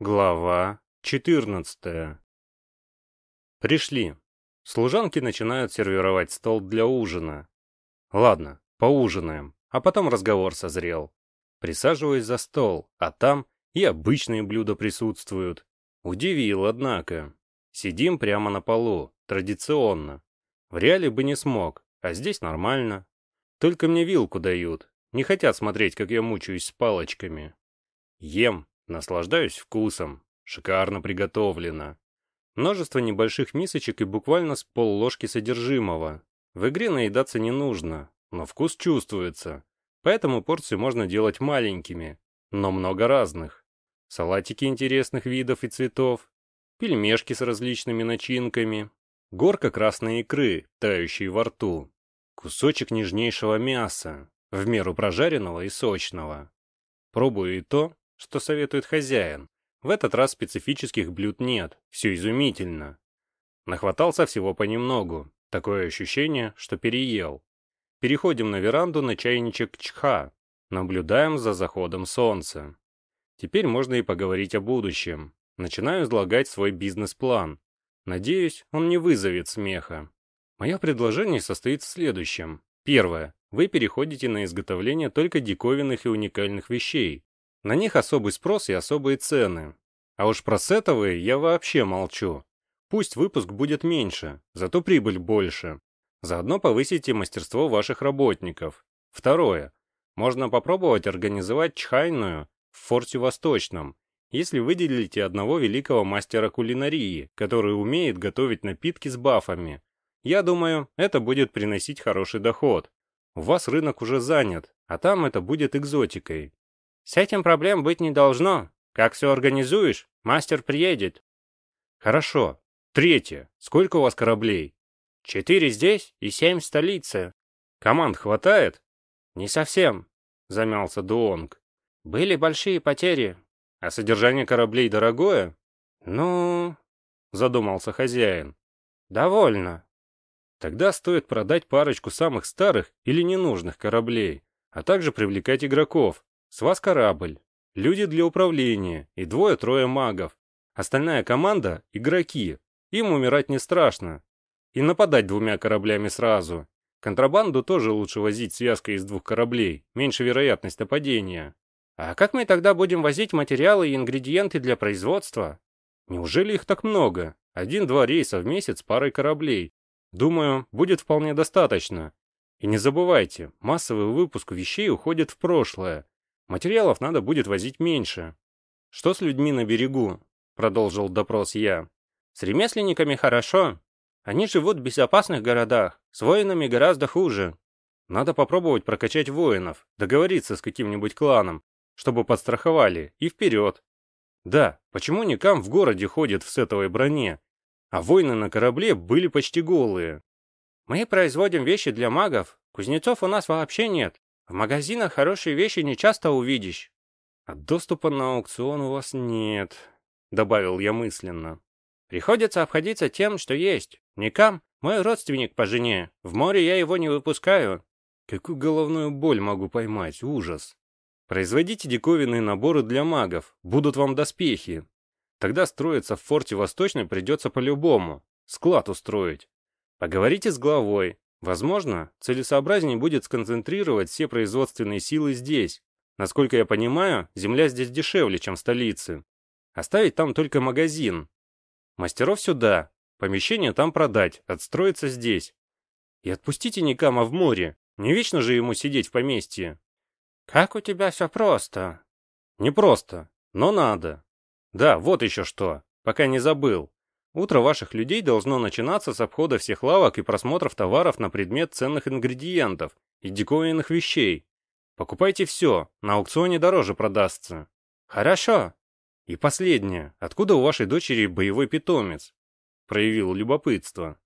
Глава 14 Пришли. Служанки начинают сервировать стол для ужина. Ладно, поужинаем, а потом разговор созрел. Присаживаюсь за стол, а там и обычные блюда присутствуют. Удивил, однако. Сидим прямо на полу, традиционно. В реале бы не смог, а здесь нормально. Только мне вилку дают, не хотят смотреть, как я мучаюсь с палочками. Ем, наслаждаюсь вкусом, шикарно приготовлено. Множество небольших мисочек и буквально с полложки содержимого. В игре наедаться не нужно, но вкус чувствуется. Поэтому порции можно делать маленькими, но много разных. Салатики интересных видов и цветов, пельмешки с различными начинками, горка красной икры, тающей во рту, кусочек нежнейшего мяса, в меру прожаренного и сочного. Пробую и то, что советует хозяин. В этот раз специфических блюд нет, все изумительно. Нахватался всего понемногу, такое ощущение, что переел. Переходим на веранду на чайничек чха, наблюдаем за заходом солнца. Теперь можно и поговорить о будущем. Начинаю излагать свой бизнес-план. Надеюсь, он не вызовет смеха. Мое предложение состоит в следующем. Первое. Вы переходите на изготовление только диковинных и уникальных вещей. На них особый спрос и особые цены. А уж про сетовые я вообще молчу. Пусть выпуск будет меньше, зато прибыль больше. Заодно повысите мастерство ваших работников. Второе. Можно попробовать организовать чхайную в форте Восточном, если выделите одного великого мастера кулинарии, который умеет готовить напитки с бафами. Я думаю, это будет приносить хороший доход. У вас рынок уже занят, а там это будет экзотикой. С этим проблем быть не должно. Как все организуешь, мастер приедет. Хорошо. Третье. Сколько у вас кораблей? Четыре здесь и семь в столице. Команд хватает? Не совсем, замялся Дуонг. Были большие потери. А содержание кораблей дорогое? Ну, задумался хозяин. Довольно. Тогда стоит продать парочку самых старых или ненужных кораблей, а также привлекать игроков. С вас корабль, люди для управления и двое-трое магов. Остальная команда — игроки. Им умирать не страшно. И нападать двумя кораблями сразу. Контрабанду тоже лучше возить связкой из двух кораблей, меньше вероятность нападения. А как мы тогда будем возить материалы и ингредиенты для производства? Неужели их так много? Один-два рейса в месяц парой кораблей. Думаю, будет вполне достаточно. И не забывайте, массовый выпуск вещей уходит в прошлое. Материалов надо будет возить меньше. Что с людьми на берегу? Продолжил допрос я. С ремесленниками хорошо. Они живут в безопасных городах, с воинами гораздо хуже. Надо попробовать прокачать воинов, договориться с каким-нибудь кланом, чтобы подстраховали, и вперед. Да, почему Никам в городе ходит в сетовой броне, а воины на корабле были почти голые. Мы производим вещи для магов, кузнецов у нас вообще нет. В магазинах хорошие вещи не часто увидишь. А доступа на аукцион у вас нет, добавил я мысленно. Приходится обходиться тем, что есть. Никам мой родственник по жене. В море я его не выпускаю. Какую головную боль могу поймать, ужас. Производите диковинные наборы для магов, будут вам доспехи. Тогда строиться в форте Восточной придется по-любому. Склад устроить. Поговорите с главой. Возможно, целесообразнее будет сконцентрировать все производственные силы здесь. Насколько я понимаю, земля здесь дешевле, чем в столице. Оставить там только магазин. Мастеров сюда. Помещение там продать, отстроиться здесь. И отпустите Никама в море. Не вечно же ему сидеть в поместье. Как у тебя все просто. Не просто, но надо. Да, вот еще что, пока не забыл. Утро ваших людей должно начинаться с обхода всех лавок и просмотров товаров на предмет ценных ингредиентов и диковинных вещей. Покупайте все, на аукционе дороже продастся. Хорошо. И последнее, откуда у вашей дочери боевой питомец? Проявил любопытство.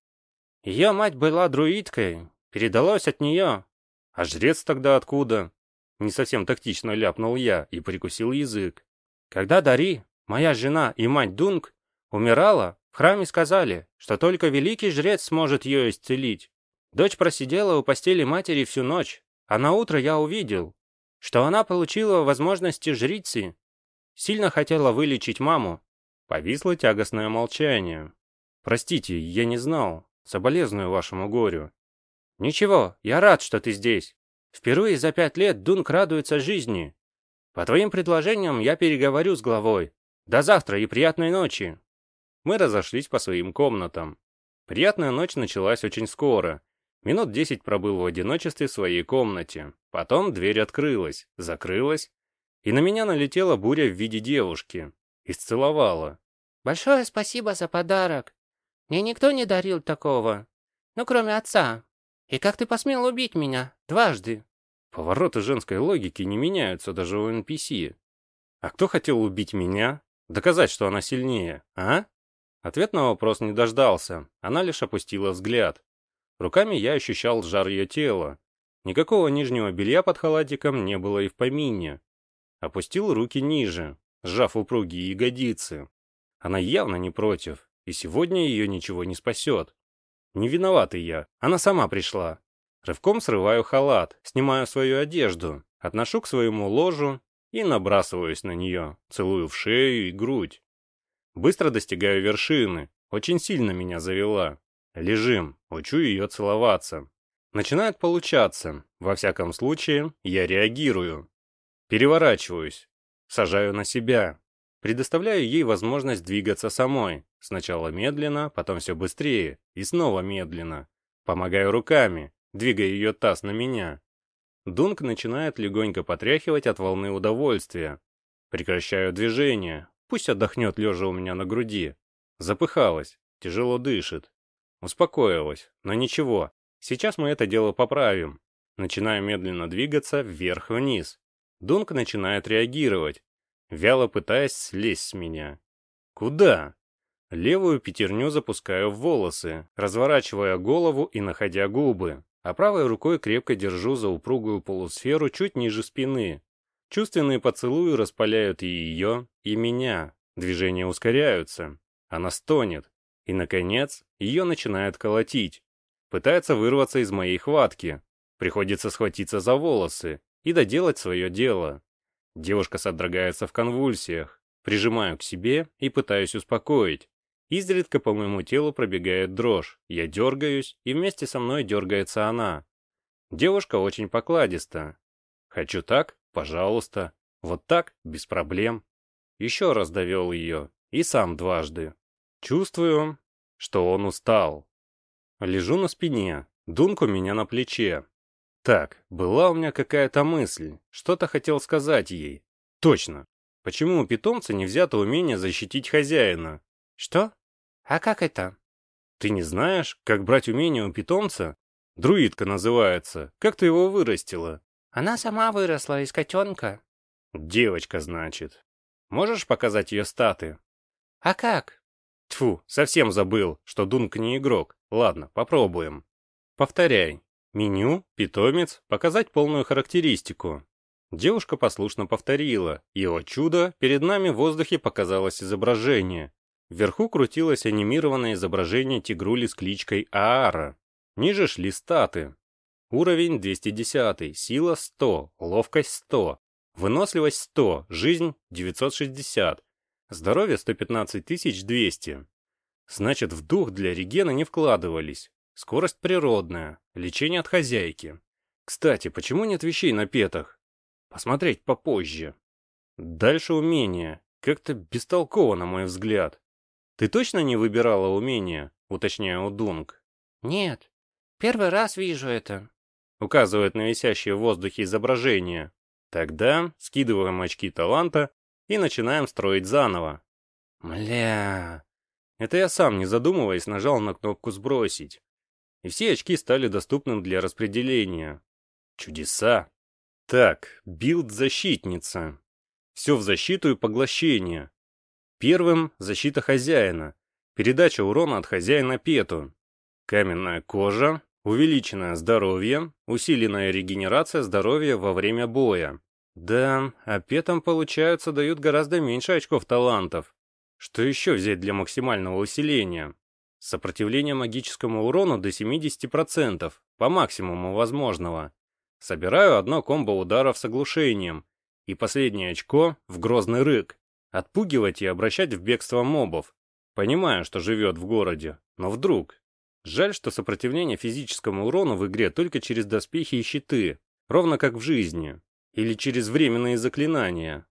Ее мать была друидкой, передалось от нее. А жрец тогда откуда? Не совсем тактично ляпнул я и прикусил язык. Когда Дари, Моя жена и мать Дунг умирала, в храме сказали, что только великий жрец сможет ее исцелить. Дочь просидела у постели матери всю ночь, а на утро я увидел, что она получила возможности жрицы. Сильно хотела вылечить маму». Повисло тягостное молчание. «Простите, я не знал. Соболезную вашему горю». «Ничего, я рад, что ты здесь. Впервые за пять лет Дунк радуется жизни. По твоим предложениям я переговорю с главой. До завтра и приятной ночи». Мы разошлись по своим комнатам. Приятная ночь началась очень скоро. Минут десять пробыл в одиночестве в своей комнате. Потом дверь открылась, закрылась, и на меня налетела буря в виде девушки. Исцеловала. «Большое спасибо за подарок. Мне никто не дарил такого. Ну, кроме отца. И как ты посмел убить меня? Дважды?» Повороты женской логики не меняются даже у NPC. А кто хотел убить меня? Доказать, что она сильнее, а? Ответ на вопрос не дождался, она лишь опустила взгляд. Руками я ощущал жар ее тела. Никакого нижнего белья под халатиком не было и в помине. Опустил руки ниже, сжав упругие ягодицы. Она явно не против, и сегодня ее ничего не спасет. Не виноватый я, она сама пришла. Рывком срываю халат, снимаю свою одежду, отношу к своему ложу и набрасываюсь на нее, целую в шею и грудь. Быстро достигаю вершины. Очень сильно меня завела. Лежим, учу ее целоваться. Начинает получаться. Во всяком случае, я реагирую. Переворачиваюсь. Сажаю на себя. Предоставляю ей возможность двигаться самой. Сначала медленно, потом все быстрее. И снова медленно. Помогаю руками, двигая ее таз на меня. Дунк начинает легонько потряхивать от волны удовольствия. Прекращаю движение, Пусть отдохнет лежа у меня на груди. Запыхалась, тяжело дышит. Успокоилась, но ничего. Сейчас мы это дело поправим. Начинаю медленно двигаться вверх-вниз. Дунк начинает реагировать, вяло пытаясь слезть с меня. Куда? Левую пятерню запускаю в волосы, разворачивая голову и находя губы, а правой рукой крепко держу за упругую полусферу чуть ниже спины, Чувственные поцелуи распаляют и ее, и меня. Движения ускоряются. Она стонет. И, наконец, ее начинает колотить. Пытается вырваться из моей хватки. Приходится схватиться за волосы и доделать свое дело. Девушка содрогается в конвульсиях. Прижимаю к себе и пытаюсь успокоить. Изредка по моему телу пробегает дрожь. Я дергаюсь, и вместе со мной дергается она. Девушка очень покладиста. Хочу так, Пожалуйста. Вот так, без проблем. Еще раз довел ее. И сам дважды. Чувствую, что он устал. Лежу на спине. Дунк у меня на плече. Так, была у меня какая-то мысль. Что-то хотел сказать ей. Точно. Почему у питомца не взято умение защитить хозяина? Что? А как это? Ты не знаешь, как брать умение у питомца? Друидка называется. Как ты его вырастила? Она сама выросла из котенка. Девочка, значит. Можешь показать ее статы? А как? Тфу, совсем забыл, что Дунк не игрок. Ладно, попробуем. Повторяй. Меню, питомец, показать полную характеристику. Девушка послушно повторила, и, о чудо, перед нами в воздухе показалось изображение. Вверху крутилось анимированное изображение тигрули с кличкой Аара. Ниже шли статы. Уровень 210, сила 100, ловкость 100, выносливость 100, жизнь 960, здоровье 115 200. Значит, в дух для регена не вкладывались. Скорость природная, лечение от хозяйки. Кстати, почему нет вещей на петах? Посмотреть попозже. Дальше умения. Как-то бестолково, на мой взгляд. Ты точно не выбирала умения? Уточняю у Дунг. Нет. Первый раз вижу это указывает на висящее в воздухе изображение. Тогда скидываем очки таланта и начинаем строить заново. Мля... Это я сам, не задумываясь, нажал на кнопку «Сбросить». И все очки стали доступным для распределения. Чудеса. Так, билд-защитница. Все в защиту и поглощение. Первым — защита хозяина. Передача урона от хозяина Пету. Каменная кожа, Увеличенное здоровье, усиленная регенерация здоровья во время боя. Да, а петам, получается, дают гораздо меньше очков талантов. Что еще взять для максимального усиления? Сопротивление магическому урону до 70%, по максимуму возможного. Собираю одно комбо ударов с оглушением. И последнее очко в грозный рык. Отпугивать и обращать в бегство мобов. Понимаю, что живет в городе, но вдруг. Жаль, что сопротивление физическому урону в игре только через доспехи и щиты, ровно как в жизни. Или через временные заклинания.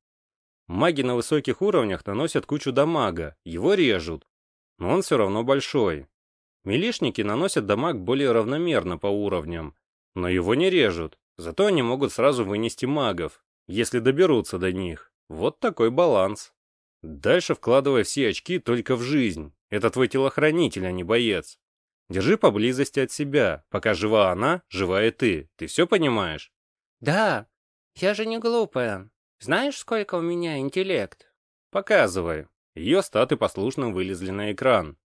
Маги на высоких уровнях наносят кучу дамага, его режут. Но он все равно большой. Милишники наносят дамаг более равномерно по уровням, но его не режут, зато они могут сразу вынести магов, если доберутся до них. Вот такой баланс. Дальше вкладывай все очки только в жизнь. Это твой телохранитель, а не боец. Держи поблизости от себя. Пока жива она, жива и ты. Ты все понимаешь? Да, я же не глупая. Знаешь, сколько у меня интеллект? Показывай. Ее статы послушно вылезли на экран.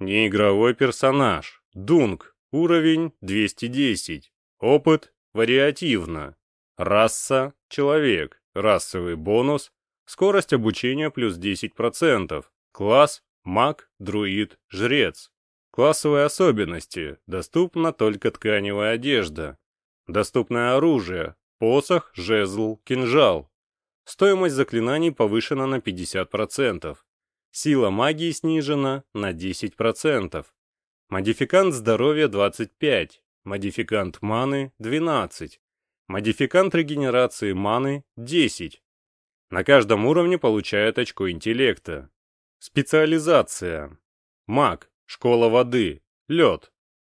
Неигровой персонаж. Дунк. Уровень 210. Опыт вариативно. Раса – человек. Расовый бонус. Скорость обучения плюс 10%. Класс – маг, друид, жрец. Классовые особенности. Доступна только тканевая одежда. Доступное оружие. Посох, жезл, кинжал. Стоимость заклинаний повышена на 50%. Сила магии снижена на 10%. Модификант здоровья 25. Модификант маны 12. Модификант регенерации маны 10. На каждом уровне получает очко интеллекта. Специализация. Маг, школа воды, лед.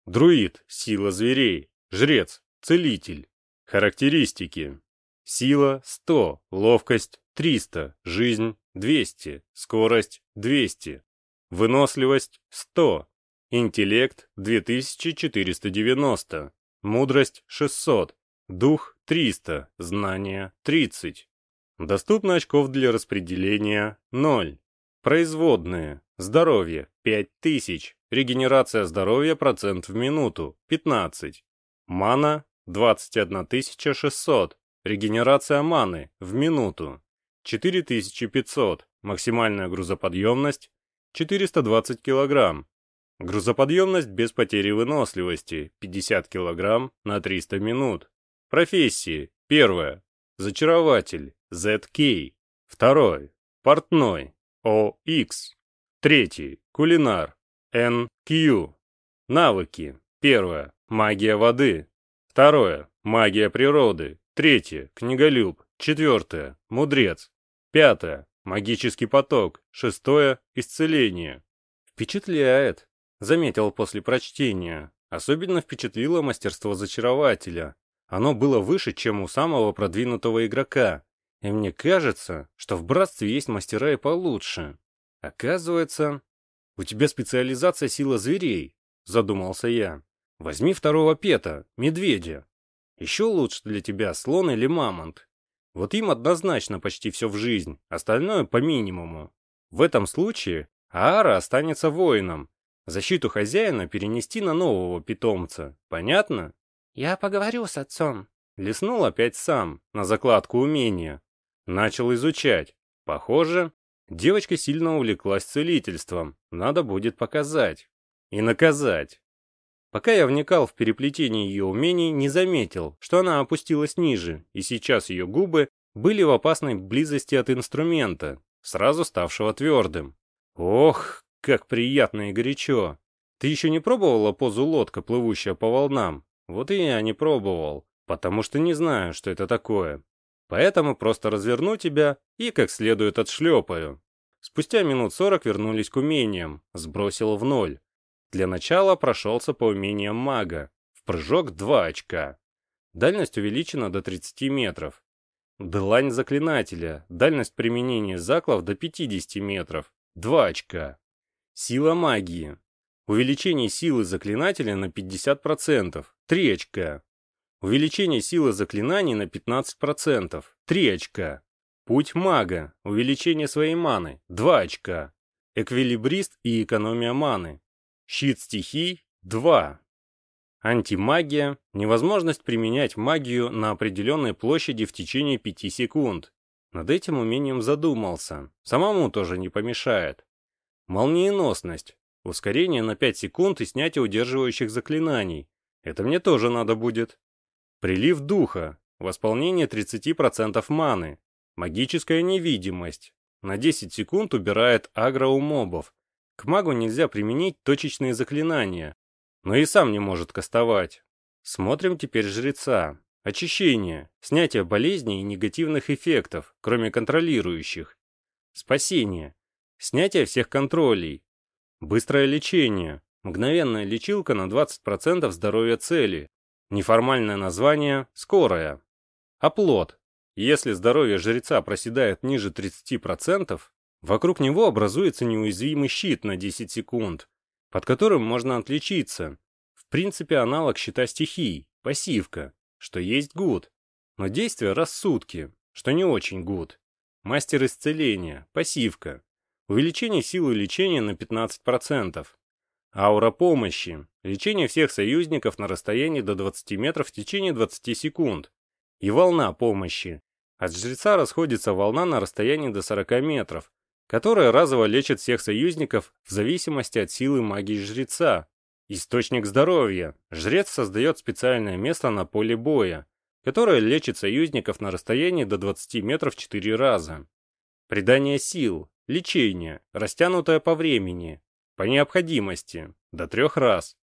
Друид, сила зверей. Жрец, целитель. Характеристики. Сила 100, ловкость 300, жизнь 200, скорость 200, выносливость 100, интеллект 2490, мудрость 600, дух 300, знания 30. Доступно очков для распределения 0. Производные. Здоровье 5000, регенерация здоровья процент в минуту 15. Мана 21600, регенерация маны в минуту 4500, максимальная грузоподъемность 420 кг. Грузоподъемность без потери выносливости 50 кг на 300 минут. Профессии. Первое. Зачарователь. ZK. Второй. Портной. OX. Третий. Кулинар. NQ. Навыки. Первое. Магия воды. Второе. Магия природы. Третье. Книголюб. Четвертое. Мудрец. Пятое. Магический поток. Шестое. Исцеление. Впечатляет, заметил после прочтения. Особенно впечатлило мастерство зачарователя. Оно было выше, чем у самого продвинутого игрока. И мне кажется, что в братстве есть мастера и получше. Оказывается, у тебя специализация сила зверей, задумался я. Возьми второго пета, медведя. Еще лучше для тебя слон или мамонт. Вот им однозначно почти все в жизнь, остальное по минимуму. В этом случае Аара останется воином. Защиту хозяина перенести на нового питомца. Понятно? Я поговорю с отцом. Леснул опять сам, на закладку умения. Начал изучать. Похоже, девочка сильно увлеклась целительством. Надо будет показать. И наказать. Пока я вникал в переплетение ее умений, не заметил, что она опустилась ниже, и сейчас ее губы были в опасной близости от инструмента, сразу ставшего твердым. Ох, как приятно и горячо. Ты еще не пробовала позу лодка, плывущая по волнам? Вот и я не пробовал, потому что не знаю, что это такое. Поэтому просто разверну тебя и как следует отшлепаю. Спустя минут сорок вернулись к умениям, сбросил в ноль. Для начала прошелся по умениям мага. В прыжок 2 очка. Дальность увеличена до 30 метров. Длань заклинателя. Дальность применения заклов до 50 метров. 2 очка. Сила магии. Увеличение силы заклинателя на 50%. 3 очка. Увеличение силы заклинаний на 15%. 3 очка. Путь мага. Увеличение своей маны. 2 очка. Эквилибрист и экономия маны. Щит стихий – 2. Антимагия – невозможность применять магию на определенной площади в течение 5 секунд. Над этим умением задумался. Самому тоже не помешает. Молниеносность. Ускорение на 5 секунд и снятие удерживающих заклинаний. Это мне тоже надо будет. Прилив духа. Восполнение 30% маны. Магическая невидимость. на 10 секунд убирает агро у мобов. К магу нельзя применить точечные заклинания, но и сам не может кастовать. Смотрим теперь жреца. Очищение, снятие болезней и негативных эффектов, кроме контролирующих. Спасение, снятие всех контролей. Быстрое лечение, мгновенная лечилка на 20% здоровья цели. Неформальное название – скорая. Оплот. Если здоровье жреца проседает ниже 30%, вокруг него образуется неуязвимый щит на 10 секунд, под которым можно отличиться. В принципе, аналог щита стихий, пассивка что есть гуд, но действие раз в сутки, что не очень гуд. Мастер исцеления, пассивка, увеличение силы лечения на 15%. Аура помощи, лечение всех союзников на расстоянии до 20 метров в течение 20 секунд. И волна помощи. От жреца расходится волна на расстоянии до 40 метров, которая разово лечит всех союзников в зависимости от силы магии жреца, Источник здоровья. Жрец создает специальное место на поле боя, которое лечит союзников на расстоянии до 20 метров 4 раза. Придание сил. Лечение, растянутое по времени. По необходимости. До трех раз.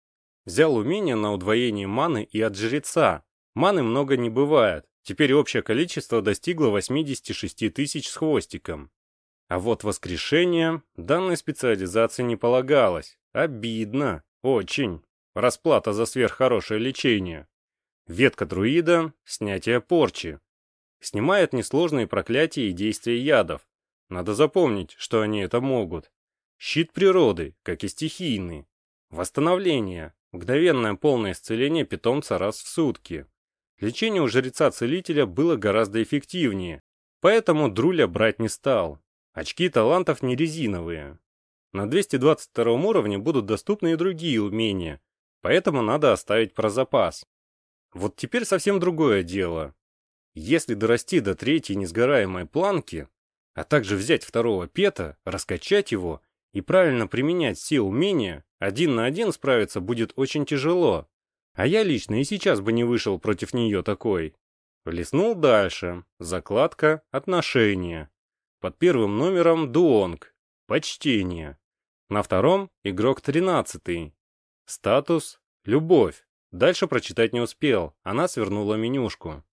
Взял умение на удвоение маны и от жреца. Маны много не бывает. Теперь общее количество достигло 86 тысяч с хвостиком. А вот воскрешение данной специализации не полагалось. Обидно. Очень. Расплата за сверххорошее лечение. Ветка друида – снятие порчи. Снимает несложные проклятия и действия ядов. Надо запомнить, что они это могут. Щит природы, как и стихийный. Восстановление. Мгновенное полное исцеление питомца раз в сутки. Лечение у жреца-целителя было гораздо эффективнее, поэтому Друля брать не стал. Очки талантов не резиновые, на 222 уровне будут доступны и другие умения, поэтому надо оставить про запас. Вот теперь совсем другое дело. Если дорасти до третьей несгораемой планки, а также взять второго пета, раскачать его и правильно применять все умения, один на один справиться будет очень тяжело. А я лично и сейчас бы не вышел против нее такой. Леснул дальше. Закладка «Отношения». Под первым номером «Дуонг». «Почтение». На втором — игрок тринадцатый. Статус — любовь. Дальше прочитать не успел, она свернула менюшку.